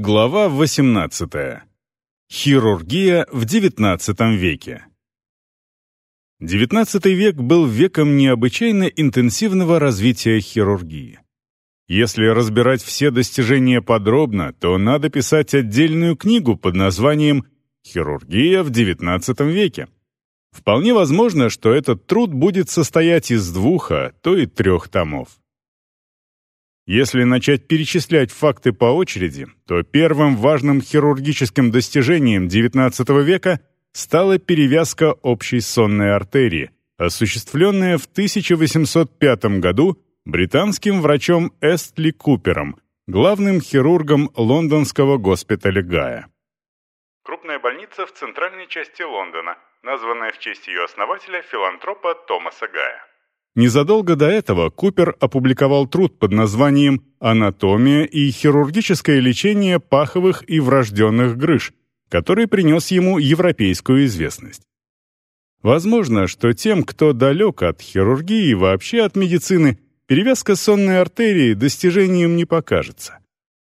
Глава 18. Хирургия в XIX веке. XIX век был веком необычайно интенсивного развития хирургии. Если разбирать все достижения подробно, то надо писать отдельную книгу под названием «Хирургия в XIX веке». Вполне возможно, что этот труд будет состоять из двух, а то и трех томов. Если начать перечислять факты по очереди, то первым важным хирургическим достижением XIX века стала перевязка общей сонной артерии, осуществленная в 1805 году британским врачом Эстли Купером, главным хирургом лондонского госпиталя Гая. Крупная больница в центральной части Лондона, названная в честь ее основателя, филантропа Томаса Гая. Незадолго до этого Купер опубликовал труд под названием «Анатомия и хирургическое лечение паховых и врожденных грыж», который принес ему европейскую известность. Возможно, что тем, кто далек от хирургии и вообще от медицины, перевязка сонной артерии достижением не покажется.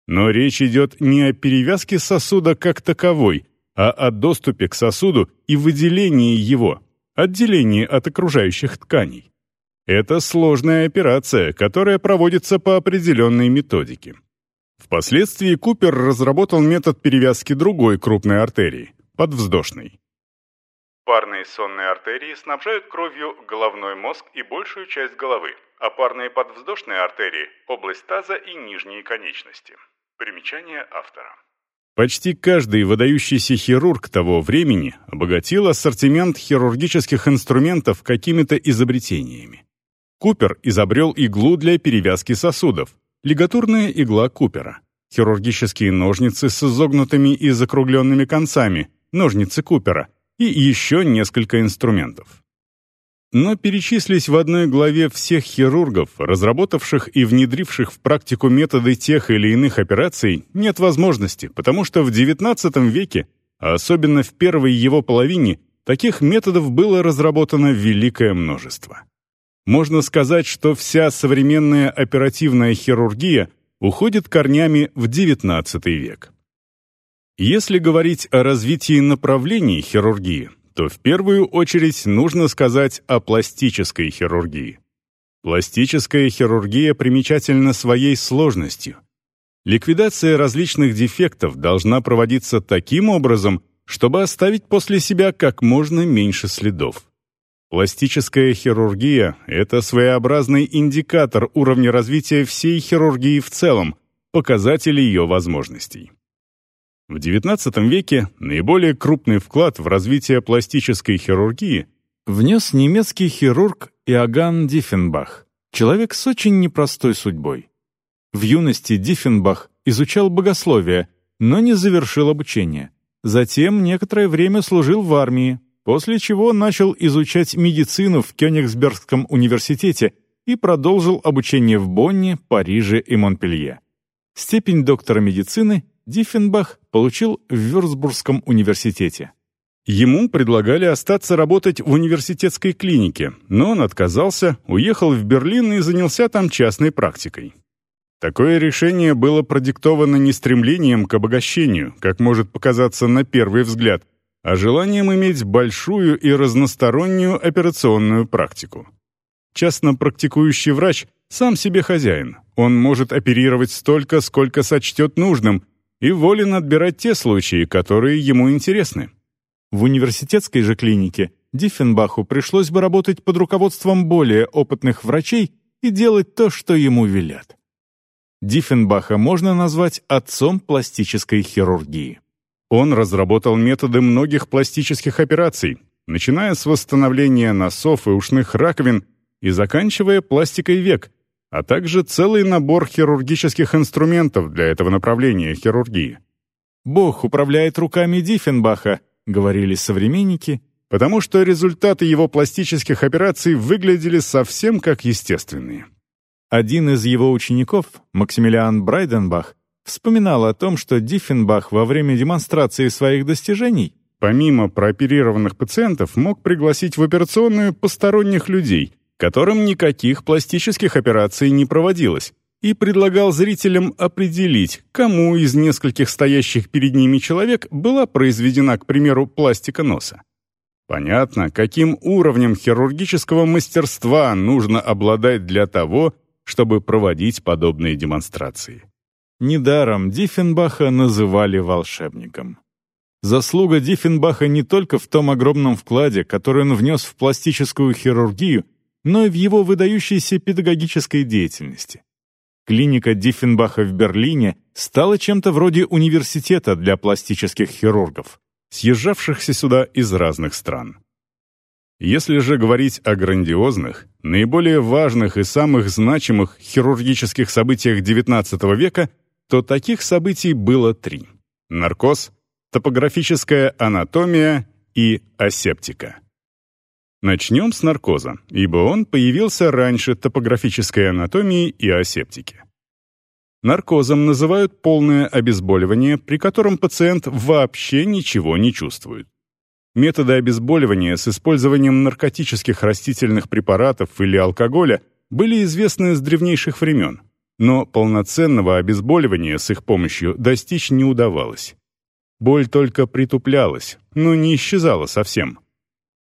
Но речь идет не о перевязке сосуда как таковой, а о доступе к сосуду и выделении его, отделении от окружающих тканей. Это сложная операция, которая проводится по определенной методике. Впоследствии Купер разработал метод перевязки другой крупной артерии – подвздошной. Парные сонные артерии снабжают кровью головной мозг и большую часть головы, а парные подвздошные артерии – область таза и нижние конечности. Примечание автора. Почти каждый выдающийся хирург того времени обогатил ассортимент хирургических инструментов какими-то изобретениями. Купер изобрел иглу для перевязки сосудов, лигатурная игла Купера, хирургические ножницы с изогнутыми и закругленными концами, ножницы Купера и еще несколько инструментов. Но перечислить в одной главе всех хирургов, разработавших и внедривших в практику методы тех или иных операций, нет возможности, потому что в XIX веке, а особенно в первой его половине, таких методов было разработано великое множество. Можно сказать, что вся современная оперативная хирургия уходит корнями в XIX век. Если говорить о развитии направлений хирургии, то в первую очередь нужно сказать о пластической хирургии. Пластическая хирургия примечательна своей сложностью. Ликвидация различных дефектов должна проводиться таким образом, чтобы оставить после себя как можно меньше следов. Пластическая хирургия — это своеобразный индикатор уровня развития всей хирургии в целом, показатель ее возможностей. В XIX веке наиболее крупный вклад в развитие пластической хирургии внес немецкий хирург Иоганн Диффенбах, человек с очень непростой судьбой. В юности Диффенбах изучал богословие, но не завершил обучение. Затем некоторое время служил в армии, после чего начал изучать медицину в Кёнигсбергском университете и продолжил обучение в Бонне, Париже и Монпелье. Степень доктора медицины Диффенбах получил в Вюрцбургском университете. Ему предлагали остаться работать в университетской клинике, но он отказался, уехал в Берлин и занялся там частной практикой. Такое решение было продиктовано не стремлением к обогащению, как может показаться на первый взгляд, а желанием иметь большую и разностороннюю операционную практику. Частно практикующий врач сам себе хозяин. Он может оперировать столько, сколько сочтет нужным, и волен отбирать те случаи, которые ему интересны. В университетской же клинике Диффенбаху пришлось бы работать под руководством более опытных врачей и делать то, что ему велят. Диффенбаха можно назвать отцом пластической хирургии. Он разработал методы многих пластических операций, начиная с восстановления носов и ушных раковин и заканчивая пластикой век, а также целый набор хирургических инструментов для этого направления хирургии. «Бог управляет руками Диффенбаха», — говорили современники, потому что результаты его пластических операций выглядели совсем как естественные. Один из его учеников, Максимилиан Брайденбах, вспоминал о том, что Диффенбах во время демонстрации своих достижений, помимо прооперированных пациентов, мог пригласить в операционную посторонних людей, которым никаких пластических операций не проводилось, и предлагал зрителям определить, кому из нескольких стоящих перед ними человек была произведена, к примеру, пластика носа. Понятно, каким уровнем хирургического мастерства нужно обладать для того, чтобы проводить подобные демонстрации. Недаром Диффенбаха называли волшебником. Заслуга Диффенбаха не только в том огромном вкладе, который он внес в пластическую хирургию, но и в его выдающейся педагогической деятельности. Клиника Диффенбаха в Берлине стала чем-то вроде университета для пластических хирургов, съезжавшихся сюда из разных стран. Если же говорить о грандиозных, наиболее важных и самых значимых хирургических событиях XIX века, то таких событий было три. Наркоз, топографическая анатомия и асептика. Начнем с наркоза, ибо он появился раньше топографической анатомии и асептики. Наркозом называют полное обезболивание, при котором пациент вообще ничего не чувствует. Методы обезболивания с использованием наркотических растительных препаратов или алкоголя были известны с древнейших времен, но полноценного обезболивания с их помощью достичь не удавалось. Боль только притуплялась, но не исчезала совсем –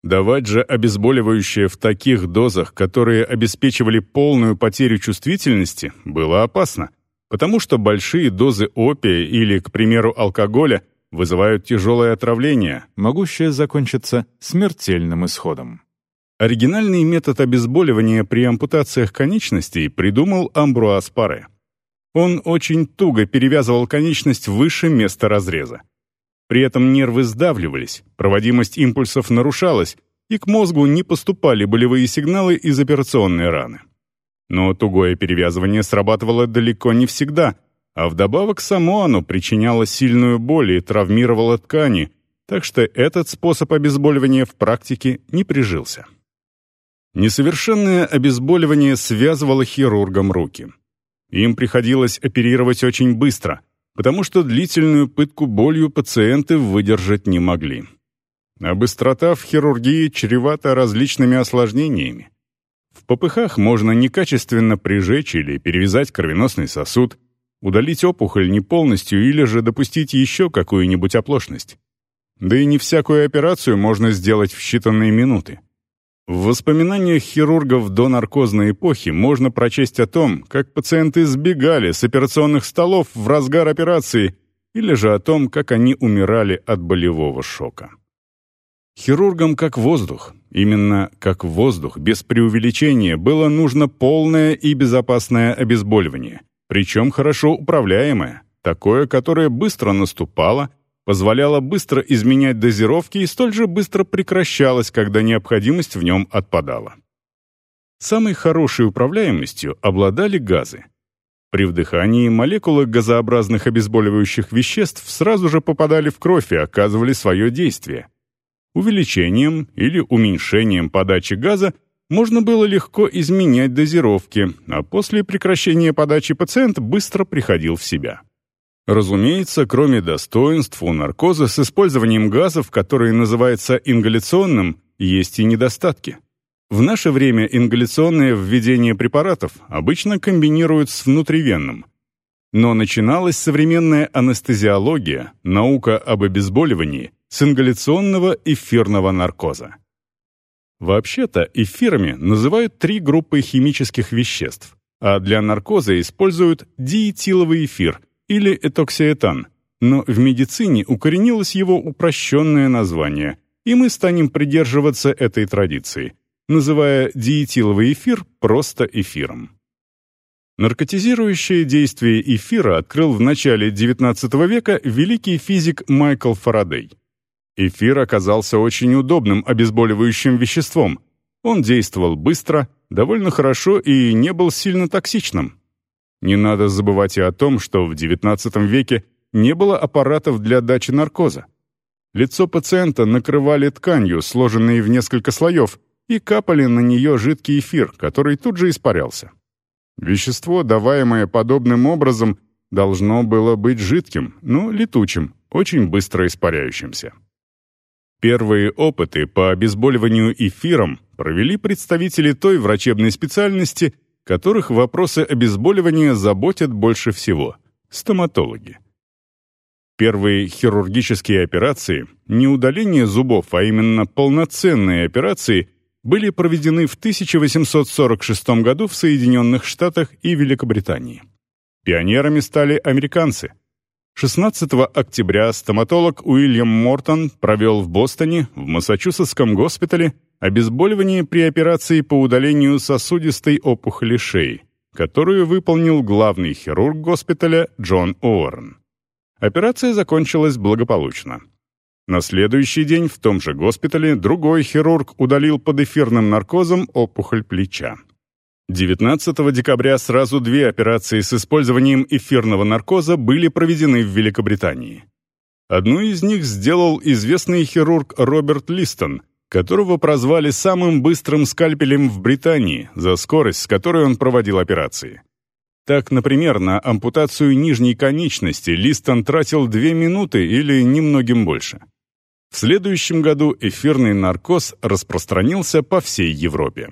Давать же обезболивающее в таких дозах, которые обеспечивали полную потерю чувствительности, было опасно, потому что большие дозы опия или, к примеру, алкоголя вызывают тяжелое отравление, могущее закончиться смертельным исходом. Оригинальный метод обезболивания при ампутациях конечностей придумал Амбруаз Паре. Он очень туго перевязывал конечность выше места разреза. При этом нервы сдавливались, проводимость импульсов нарушалась, и к мозгу не поступали болевые сигналы из операционной раны. Но тугое перевязывание срабатывало далеко не всегда, а вдобавок само оно причиняло сильную боль и травмировало ткани, так что этот способ обезболивания в практике не прижился. Несовершенное обезболивание связывало хирургам руки. Им приходилось оперировать очень быстро — потому что длительную пытку болью пациенты выдержать не могли. А быстрота в хирургии чревата различными осложнениями. В попыхах можно некачественно прижечь или перевязать кровеносный сосуд, удалить опухоль не полностью или же допустить еще какую-нибудь оплошность. Да и не всякую операцию можно сделать в считанные минуты. В воспоминаниях хирургов до наркозной эпохи можно прочесть о том, как пациенты сбегали с операционных столов в разгар операции или же о том, как они умирали от болевого шока. Хирургам как воздух, именно как воздух, без преувеличения, было нужно полное и безопасное обезболивание, причем хорошо управляемое, такое, которое быстро наступало – позволяло быстро изменять дозировки и столь же быстро прекращалось, когда необходимость в нем отпадала. Самой хорошей управляемостью обладали газы. При вдыхании молекулы газообразных обезболивающих веществ сразу же попадали в кровь и оказывали свое действие. Увеличением или уменьшением подачи газа можно было легко изменять дозировки, а после прекращения подачи пациент быстро приходил в себя. Разумеется, кроме достоинств у наркоза с использованием газов, который называется ингаляционным, есть и недостатки. В наше время ингаляционное введение препаратов обычно комбинируют с внутривенным. Но начиналась современная анестезиология, наука об обезболивании, с ингаляционного эфирного наркоза. Вообще-то эфирами называют три группы химических веществ, а для наркоза используют диэтиловый эфир – или этоксиэтан, но в медицине укоренилось его упрощенное название, и мы станем придерживаться этой традиции, называя диэтиловый эфир просто эфиром. Наркотизирующее действие эфира открыл в начале XIX века великий физик Майкл Фарадей. Эфир оказался очень удобным обезболивающим веществом. Он действовал быстро, довольно хорошо и не был сильно токсичным. Не надо забывать и о том, что в XIX веке не было аппаратов для дачи наркоза. Лицо пациента накрывали тканью, сложенной в несколько слоев, и капали на нее жидкий эфир, который тут же испарялся. Вещество, даваемое подобным образом, должно было быть жидким, но летучим, очень быстро испаряющимся. Первые опыты по обезболиванию эфиром провели представители той врачебной специальности, которых вопросы обезболивания заботят больше всего – стоматологи. Первые хирургические операции, не удаление зубов, а именно полноценные операции, были проведены в 1846 году в Соединенных Штатах и Великобритании. Пионерами стали американцы. 16 октября стоматолог Уильям Мортон провел в Бостоне, в Массачусетском госпитале, обезболивание при операции по удалению сосудистой опухоли шеи, которую выполнил главный хирург госпиталя Джон Уоррен. Операция закончилась благополучно. На следующий день в том же госпитале другой хирург удалил под эфирным наркозом опухоль плеча. 19 декабря сразу две операции с использованием эфирного наркоза были проведены в Великобритании. Одну из них сделал известный хирург Роберт Листон, которого прозвали самым быстрым скальпелем в Британии за скорость, с которой он проводил операции. Так, например, на ампутацию нижней конечности Листон тратил 2 минуты или немногим больше. В следующем году эфирный наркоз распространился по всей Европе.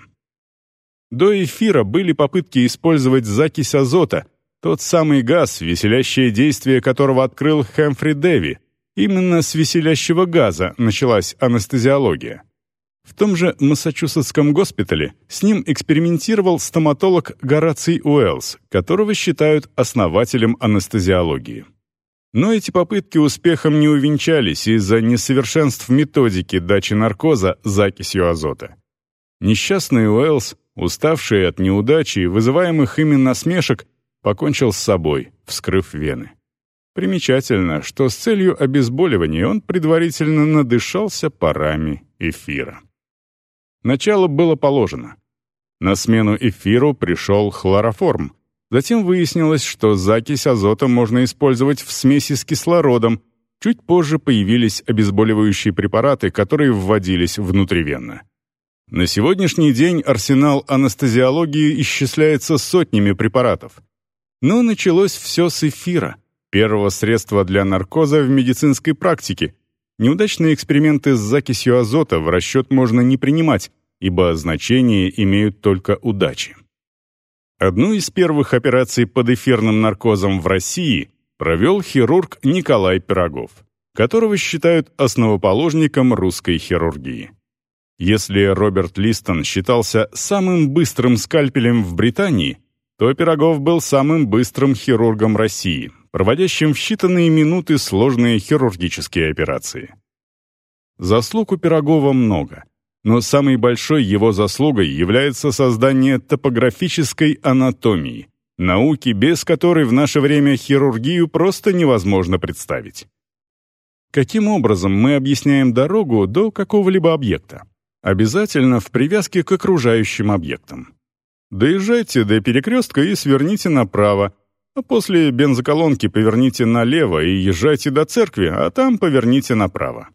До эфира были попытки использовать закись азота, тот самый газ, веселящее действие которого открыл Хэмфри Дэви. Именно с веселящего газа началась анестезиология. В том же Массачусетском госпитале с ним экспериментировал стоматолог Гораций Уэллс, которого считают основателем анестезиологии. Но эти попытки успехом не увенчались из-за несовершенств методики дачи наркоза закисью азота. Несчастный Уэллс, уставший от неудачи и вызываемых ими насмешек, покончил с собой, вскрыв вены. Примечательно, что с целью обезболивания он предварительно надышался парами эфира. Начало было положено. На смену эфиру пришел хлороформ. Затем выяснилось, что закись азота можно использовать в смеси с кислородом. Чуть позже появились обезболивающие препараты, которые вводились внутривенно. На сегодняшний день арсенал анестезиологии исчисляется сотнями препаратов. Но началось все с эфира, первого средства для наркоза в медицинской практике, Неудачные эксперименты с закисью азота в расчет можно не принимать, ибо значение имеют только удачи. Одну из первых операций под эфирным наркозом в России провел хирург Николай Пирогов, которого считают основоположником русской хирургии. Если Роберт Листон считался самым быстрым скальпелем в Британии, то Пирогов был самым быстрым хирургом России, проводящим в считанные минуты сложные хирургические операции. Заслуг у Пирогова много, но самой большой его заслугой является создание топографической анатомии, науки, без которой в наше время хирургию просто невозможно представить. Каким образом мы объясняем дорогу до какого-либо объекта? Обязательно в привязке к окружающим объектам. Доезжайте до перекрестка и сверните направо, а после бензоколонки поверните налево и езжайте до церкви, а там поверните направо.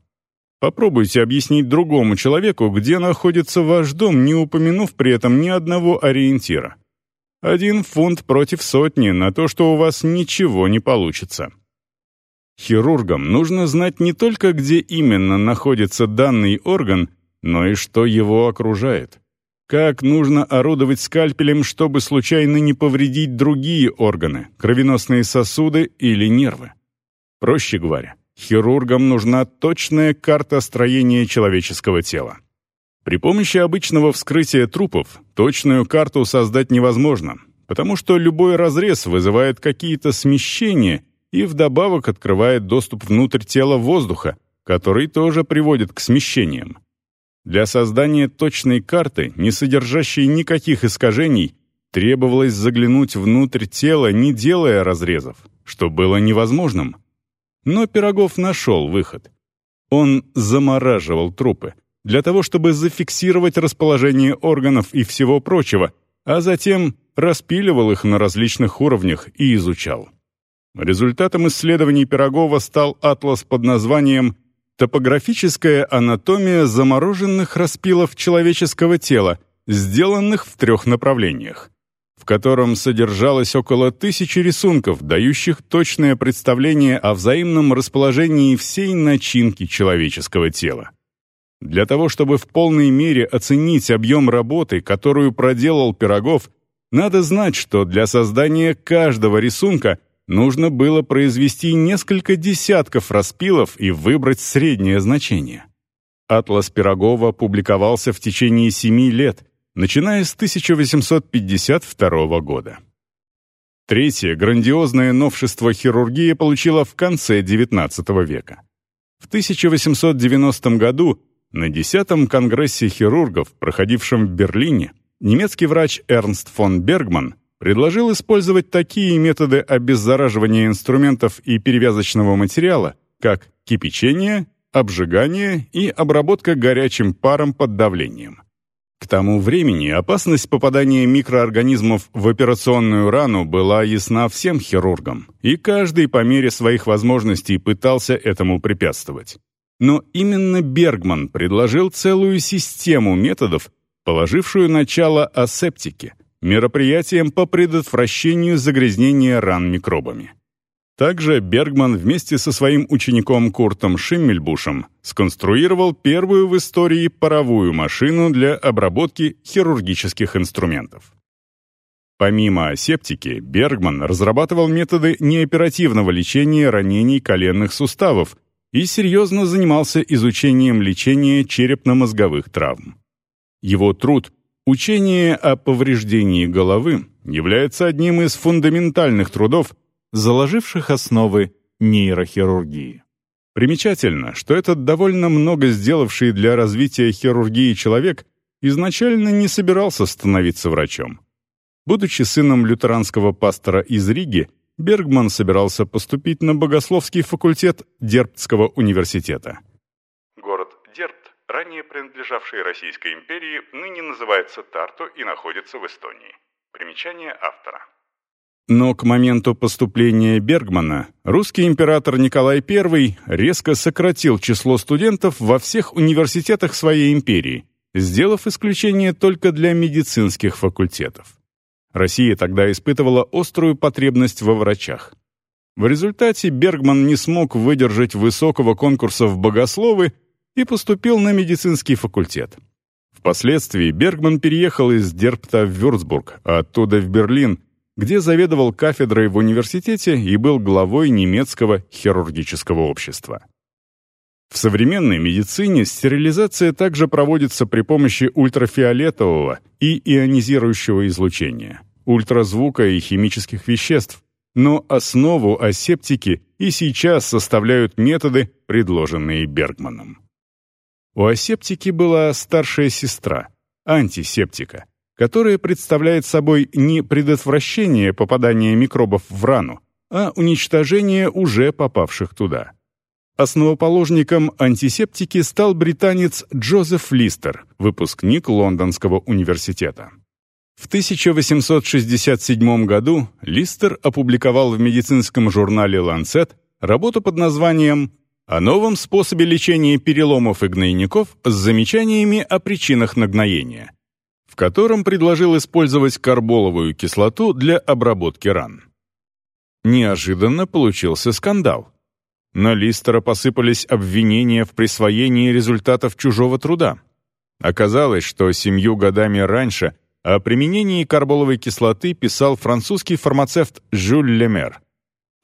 Попробуйте объяснить другому человеку, где находится ваш дом, не упомянув при этом ни одного ориентира. Один фунт против сотни на то, что у вас ничего не получится. Хирургам нужно знать не только, где именно находится данный орган, но и что его окружает. Как нужно орудовать скальпелем, чтобы случайно не повредить другие органы, кровеносные сосуды или нервы? Проще говоря, хирургам нужна точная карта строения человеческого тела. При помощи обычного вскрытия трупов точную карту создать невозможно, потому что любой разрез вызывает какие-то смещения и вдобавок открывает доступ внутрь тела воздуха, который тоже приводит к смещениям. Для создания точной карты, не содержащей никаких искажений, требовалось заглянуть внутрь тела, не делая разрезов, что было невозможным. Но Пирогов нашел выход. Он замораживал трупы для того, чтобы зафиксировать расположение органов и всего прочего, а затем распиливал их на различных уровнях и изучал. Результатом исследований Пирогова стал атлас под названием Топографическая анатомия замороженных распилов человеческого тела, сделанных в трех направлениях, в котором содержалось около тысячи рисунков, дающих точное представление о взаимном расположении всей начинки человеческого тела. Для того, чтобы в полной мере оценить объем работы, которую проделал Пирогов, Надо знать, что для создания каждого рисунка нужно было произвести несколько десятков распилов и выбрать среднее значение. «Атлас Пирогова» публиковался в течение семи лет, начиная с 1852 года. Третье грандиозное новшество хирургия получила в конце XIX века. В 1890 году на 10-м конгрессе хирургов, проходившем в Берлине, немецкий врач Эрнст фон Бергман предложил использовать такие методы обеззараживания инструментов и перевязочного материала, как кипячение, обжигание и обработка горячим паром под давлением. К тому времени опасность попадания микроорганизмов в операционную рану была ясна всем хирургам, и каждый по мере своих возможностей пытался этому препятствовать. Но именно Бергман предложил целую систему методов, положившую начало асептике, мероприятиям по предотвращению загрязнения ран микробами. Также Бергман вместе со своим учеником Куртом Шиммельбушем сконструировал первую в истории паровую машину для обработки хирургических инструментов. Помимо асептики, Бергман разрабатывал методы неоперативного лечения ранений коленных суставов и серьезно занимался изучением лечения черепно-мозговых травм. Его труд «Учение о повреждении головы» является одним из фундаментальных трудов, заложивших основы нейрохирургии. Примечательно, что этот довольно много сделавший для развития хирургии человек изначально не собирался становиться врачом. Будучи сыном лютеранского пастора из Риги, Бергман собирался поступить на богословский факультет Дербтского университета. Ранее принадлежавший Российской империи, ныне называется Тарту и находится в Эстонии. Примечание автора. Но к моменту поступления Бергмана русский император Николай I резко сократил число студентов во всех университетах своей империи, сделав исключение только для медицинских факультетов. Россия тогда испытывала острую потребность во врачах. В результате Бергман не смог выдержать высокого конкурса в богословы и поступил на медицинский факультет. Впоследствии Бергман переехал из Дерпта в Вюрцбург, а оттуда в Берлин, где заведовал кафедрой в университете и был главой немецкого хирургического общества. В современной медицине стерилизация также проводится при помощи ультрафиолетового и ионизирующего излучения, ультразвука и химических веществ, но основу асептики и сейчас составляют методы, предложенные Бергманом. У асептики была старшая сестра, антисептика, которое представляет собой не предотвращение попадания микробов в рану, а уничтожение уже попавших туда. Основоположником антисептики стал британец Джозеф Листер, выпускник Лондонского университета. В 1867 году Листер опубликовал в медицинском журнале Lancet работу под названием «О новом способе лечения переломов и гнойников с замечаниями о причинах нагноения», в котором предложил использовать карболовую кислоту для обработки ран. Неожиданно получился скандал. На Листера посыпались обвинения в присвоении результатов чужого труда. Оказалось, что семью годами раньше о применении карболовой кислоты писал французский фармацевт Жюль Лемер.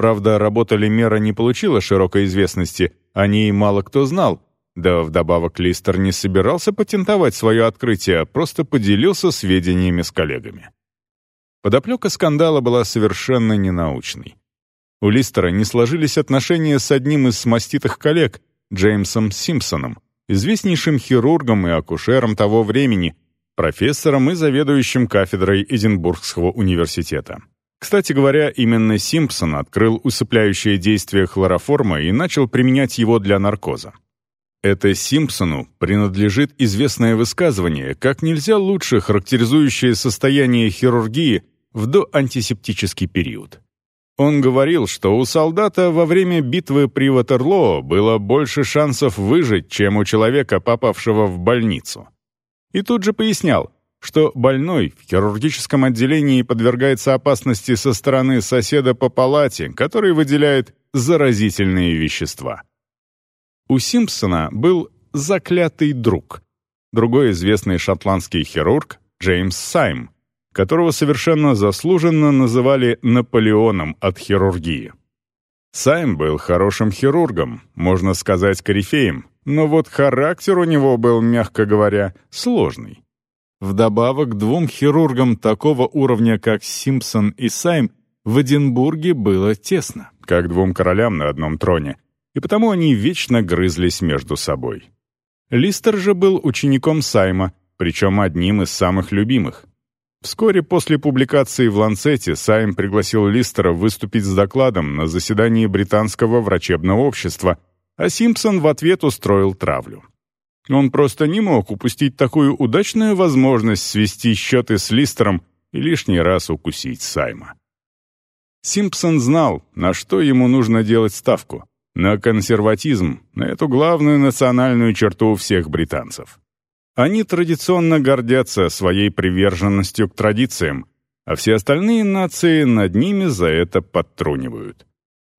Правда, работа Лемера не получила широкой известности, о ней мало кто знал, да вдобавок Листер не собирался патентовать свое открытие, а просто поделился сведениями с коллегами. Подоплека скандала была совершенно ненаучной. У Листера не сложились отношения с одним из маститых коллег, Джеймсом Симпсоном, известнейшим хирургом и акушером того времени, профессором и заведующим кафедрой Эдинбургского университета. Кстати говоря, именно Симпсон открыл усыпляющее действие хлороформа и начал применять его для наркоза. Это Симпсону принадлежит известное высказывание, как нельзя лучше характеризующее состояние хирургии в доантисептический период. Он говорил, что у солдата во время битвы при Ватерлоо было больше шансов выжить, чем у человека, попавшего в больницу. И тут же пояснял, что больной в хирургическом отделении подвергается опасности со стороны соседа по палате, который выделяет заразительные вещества. У Симпсона был заклятый друг, другой известный шотландский хирург Джеймс Сайм, которого совершенно заслуженно называли Наполеоном от хирургии. Сайм был хорошим хирургом, можно сказать, корифеем, но вот характер у него был, мягко говоря, сложный. Вдобавок двум хирургам такого уровня, как Симпсон и Сайм, в Эдинбурге было тесно, как двум королям на одном троне, и потому они вечно грызлись между собой. Листер же был учеником Сайма, причем одним из самых любимых. Вскоре после публикации в «Ланцете» Сайм пригласил Листера выступить с докладом на заседании британского врачебного общества, а Симпсон в ответ устроил травлю. Он просто не мог упустить такую удачную возможность свести счеты с Листером и лишний раз укусить Сайма. Симпсон знал, на что ему нужно делать ставку — на консерватизм, на эту главную национальную черту всех британцев. Они традиционно гордятся своей приверженностью к традициям, а все остальные нации над ними за это подтрунивают.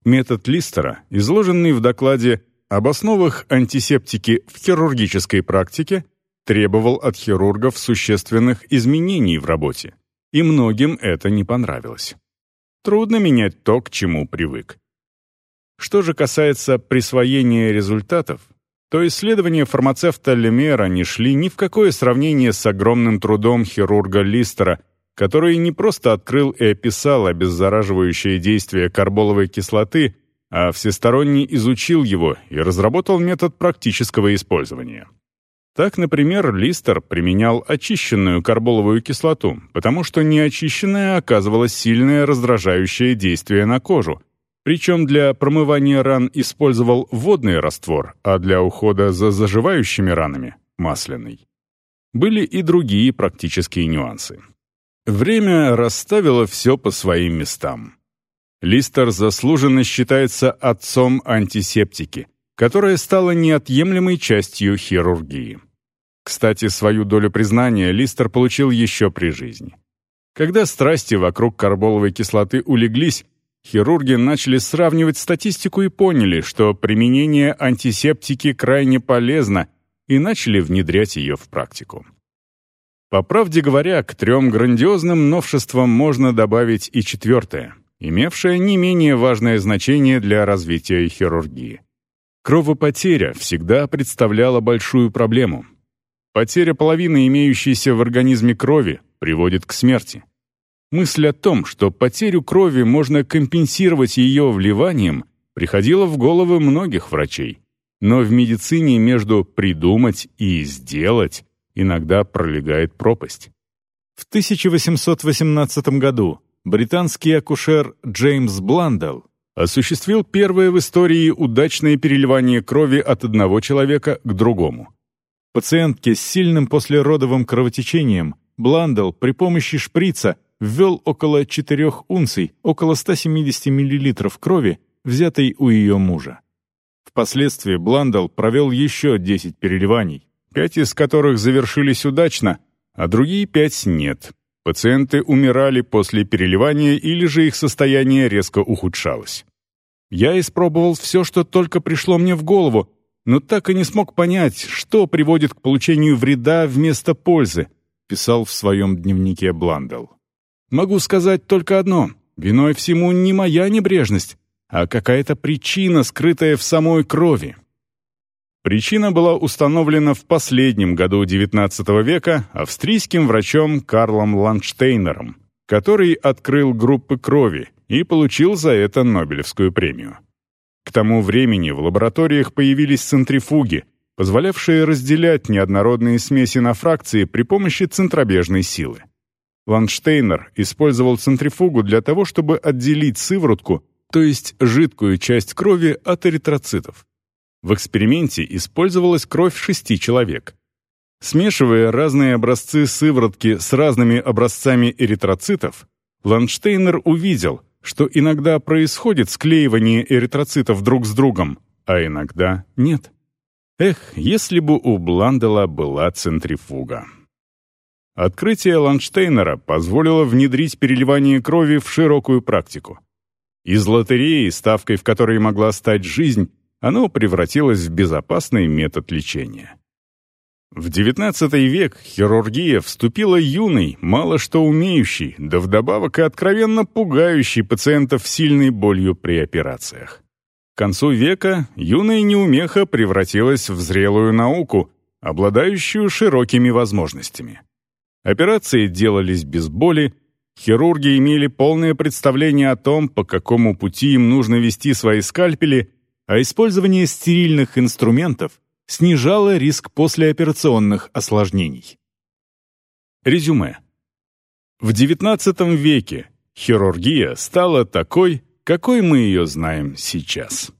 Метод Листера, изложенный в докладе об основах антисептики в хирургической практике, требовал от хирургов существенных изменений в работе, и многим это не понравилось. Трудно менять то, к чему привык. Что же касается присвоения результатов, то исследования фармацевта Лемера не шли ни в какое сравнение с огромным трудом хирурга Листера, который не просто открыл и описал обеззараживающее действие карболовой кислоты, а всесторонне изучил его и разработал метод практического использования. Так, например, Листер применял очищенную карболовую кислоту, потому что неочищенная оказывала сильное раздражающее действие на кожу, причем для промывания ран использовал водный раствор, а для ухода за заживающими ранами — масляный. Были и другие практические нюансы. Время расставило все по своим местам. Листер заслуженно считается отцом антисептики, которая стала неотъемлемой частью хирургии. Кстати, свою долю признания Листер получил еще при жизни. Когда страсти вокруг карболовой кислоты улеглись, Хирурги начали сравнивать статистику и поняли, что применение антисептики крайне полезно, и начали внедрять ее в практику. По правде говоря, к трем грандиозным новшествам можно добавить и четвертое, имевшее не менее важное значение для развития хирургии. Кровопотеря всегда представляла большую проблему. Потеря половины имеющейся в организме крови приводит к смерти. Мысль о том, что потерю крови можно компенсировать ее вливанием, приходила в головы многих врачей. Но в медицине между «придумать» и «сделать» иногда пролегает пропасть. В 1818 году британский акушер Джеймс Бландел осуществил первое в истории удачное переливание крови от одного человека к другому. Пациентке с сильным послеродовым кровотечением Бландел при помощи шприца ввел около 4 унций, около 170 мл крови, взятой у ее мужа. Впоследствии Бландал провел еще 10 переливаний, пять из которых завершились удачно, а другие пять нет. Пациенты умирали после переливания или же их состояние резко ухудшалось. Я испробовал все, что только пришло мне в голову, но так и не смог понять, что приводит к получению вреда вместо пользы, писал в своем дневнике Бландал. Могу сказать только одно. Виной всему не моя небрежность, а какая-то причина, скрытая в самой крови. Причина была установлена в последнем году XIX века австрийским врачом Карлом Ланштейнером, который открыл группы крови и получил за это Нобелевскую премию. К тому времени в лабораториях появились центрифуги, позволявшие разделять неоднородные смеси на фракции при помощи центробежной силы. Ланштейнер использовал центрифугу для того, чтобы отделить сыворотку, то есть жидкую часть крови, от эритроцитов. В эксперименте использовалась кровь шести человек. Смешивая разные образцы сыворотки с разными образцами эритроцитов, Ланштейнер увидел, что иногда происходит склеивание эритроцитов друг с другом, а иногда нет. Эх, если бы у Бландела была центрифуга. Открытие Ланштейнера позволило внедрить переливание крови в широкую практику. Из лотереи, ставкой в которой могла стать жизнь, оно превратилось в безопасный метод лечения. В XIX век хирургия вступила юный, мало что умеющий, да вдобавок и откровенно пугающий пациентов сильной болью при операциях. К концу века юная неумеха превратилась в зрелую науку, обладающую широкими возможностями. Операции делались без боли, хирурги имели полное представление о том, по какому пути им нужно вести свои скальпели, а использование стерильных инструментов снижало риск послеоперационных осложнений. Резюме. В XIX веке хирургия стала такой, какой мы ее знаем сейчас.